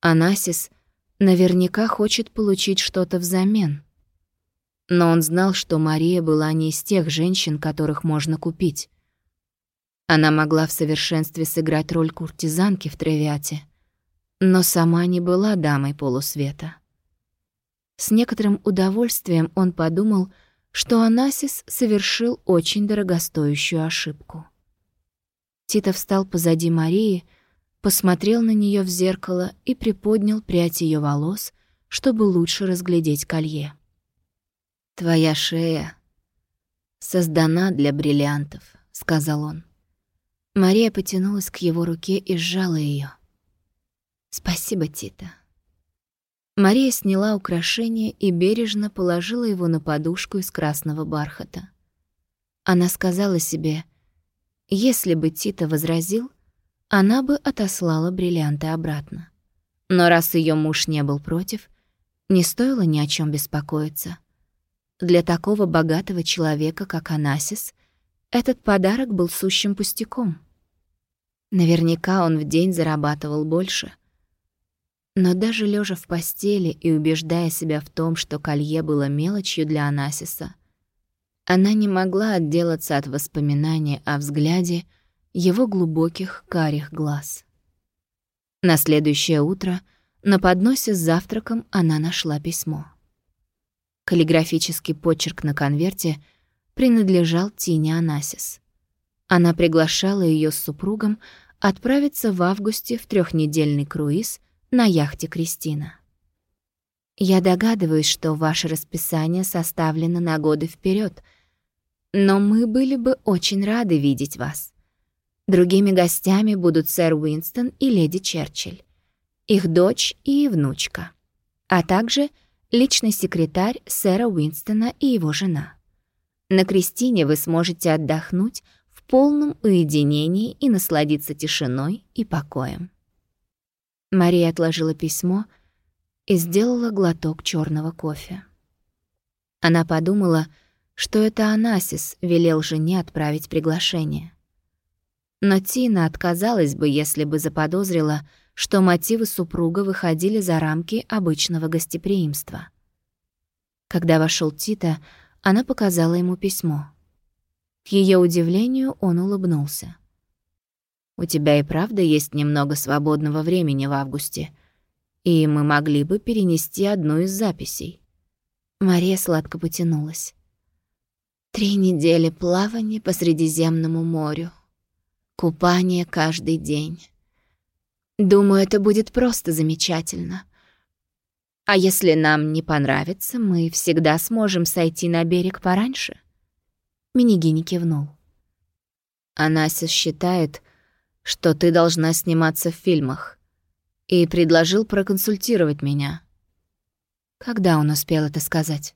Анасис наверняка хочет получить что-то взамен. Но он знал, что Мария была не из тех женщин, которых можно купить. Она могла в совершенстве сыграть роль куртизанки в Тревиате, но сама не была дамой полусвета. С некоторым удовольствием он подумал, что Анасис совершил очень дорогостоящую ошибку. Тита встал позади Марии, посмотрел на нее в зеркало и приподнял прядь ее волос, чтобы лучше разглядеть колье. «Твоя шея создана для бриллиантов», — сказал он. Мария потянулась к его руке и сжала ее. «Спасибо, Тита». Мария сняла украшение и бережно положила его на подушку из красного бархата. Она сказала себе, если бы Тита возразил, она бы отослала бриллианты обратно. Но раз ее муж не был против, не стоило ни о чем беспокоиться. Для такого богатого человека, как Анасис, этот подарок был сущим пустяком. Наверняка он в день зарабатывал больше. Но даже лежа в постели и убеждая себя в том, что колье было мелочью для Анасиса, она не могла отделаться от воспоминания о взгляде, его глубоких карих глаз. На следующее утро на подносе с завтраком она нашла письмо. Каллиграфический почерк на конверте принадлежал Тине Анасис. Она приглашала ее с супругом отправиться в августе в трехнедельный круиз на яхте «Кристина». «Я догадываюсь, что ваше расписание составлено на годы вперед, но мы были бы очень рады видеть вас. Другими гостями будут сэр Уинстон и леди Черчилль, их дочь и внучка, а также личный секретарь сэра Уинстона и его жена. На Кристине вы сможете отдохнуть в полном уединении и насладиться тишиной и покоем. Мария отложила письмо и сделала глоток черного кофе. Она подумала, что это Анасис велел жене отправить приглашение. Но Тина отказалась бы, если бы заподозрила, что мотивы супруга выходили за рамки обычного гостеприимства. Когда вошел Тита, она показала ему письмо. К ее удивлению он улыбнулся. «У тебя и правда есть немного свободного времени в августе, и мы могли бы перенести одну из записей». Мария сладко потянулась. «Три недели плавания по Средиземному морю», Купание каждый день. Думаю, это будет просто замечательно. А если нам не понравится, мы всегда сможем сойти на берег пораньше. Минигини кивнул. Анася считает, что ты должна сниматься в фильмах, и предложил проконсультировать меня. Когда он успел это сказать?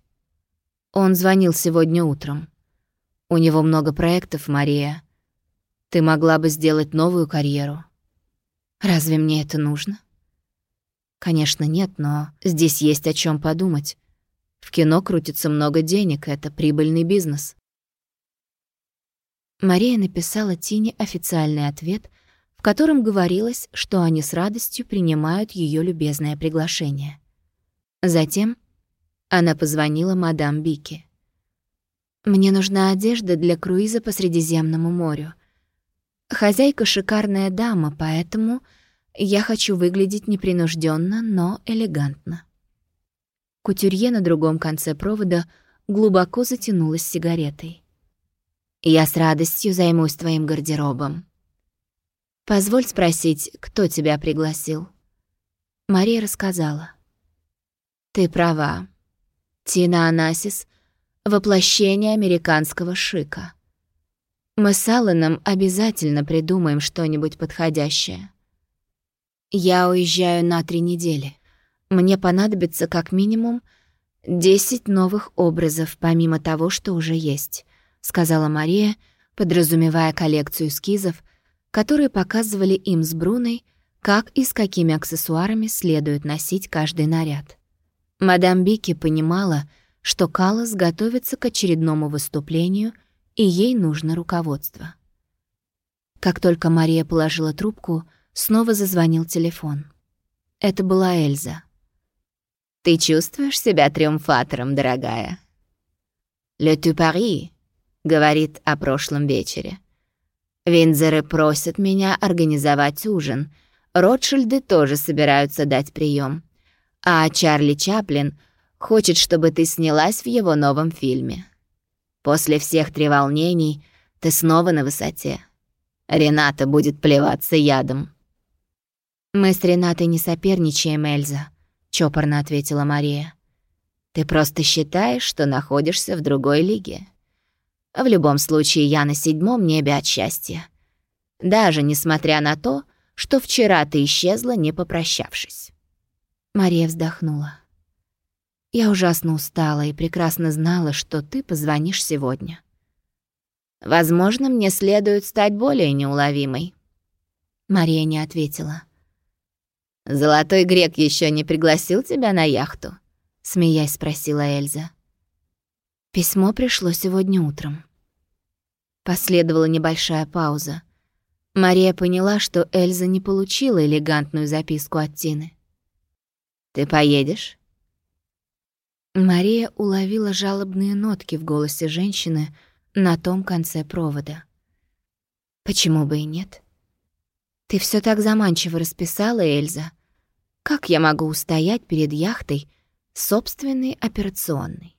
Он звонил сегодня утром. У него много проектов, Мария. Ты могла бы сделать новую карьеру. Разве мне это нужно? Конечно, нет, но здесь есть о чем подумать. В кино крутится много денег, это прибыльный бизнес. Мария написала Тине официальный ответ, в котором говорилось, что они с радостью принимают ее любезное приглашение. Затем она позвонила мадам Бики. «Мне нужна одежда для круиза по Средиземному морю. Хозяйка шикарная дама, поэтому я хочу выглядеть непринужденно, но элегантно. Кутюрье на другом конце провода глубоко затянулась сигаретой. «Я с радостью займусь твоим гардеробом». «Позволь спросить, кто тебя пригласил?» Мария рассказала. «Ты права. Тина Анасис — воплощение американского шика. Мы с Алленом обязательно придумаем что-нибудь подходящее. Я уезжаю на три недели. Мне понадобится как минимум 10 новых образов, помимо того, что уже есть, сказала Мария, подразумевая коллекцию эскизов, которые показывали им с Бруной, как и с какими аксессуарами следует носить каждый наряд. Мадам Бики понимала, что Калас готовится к очередному выступлению — и ей нужно руководство. Как только Мария положила трубку, снова зазвонил телефон. Это была Эльза. «Ты чувствуешь себя триумфатором, дорогая?» «Le Paris», — говорит о прошлом вечере. Виндзоры просят меня организовать ужин. Ротшильды тоже собираются дать прием. А Чарли Чаплин хочет, чтобы ты снялась в его новом фильме. После всех треволнений ты снова на высоте. Рената будет плеваться ядом. «Мы с Ренатой не соперничаем, Эльза», — чопорно ответила Мария. «Ты просто считаешь, что находишься в другой лиге. В любом случае, я на седьмом небе от счастья. Даже несмотря на то, что вчера ты исчезла, не попрощавшись». Мария вздохнула. «Я ужасно устала и прекрасно знала, что ты позвонишь сегодня. Возможно, мне следует стать более неуловимой». Мария не ответила. «Золотой грек еще не пригласил тебя на яхту?» — смеясь спросила Эльза. Письмо пришло сегодня утром. Последовала небольшая пауза. Мария поняла, что Эльза не получила элегантную записку от Тины. «Ты поедешь?» Мария уловила жалобные нотки в голосе женщины на том конце провода. «Почему бы и нет?» «Ты все так заманчиво расписала, Эльза. Как я могу устоять перед яхтой собственной операционной?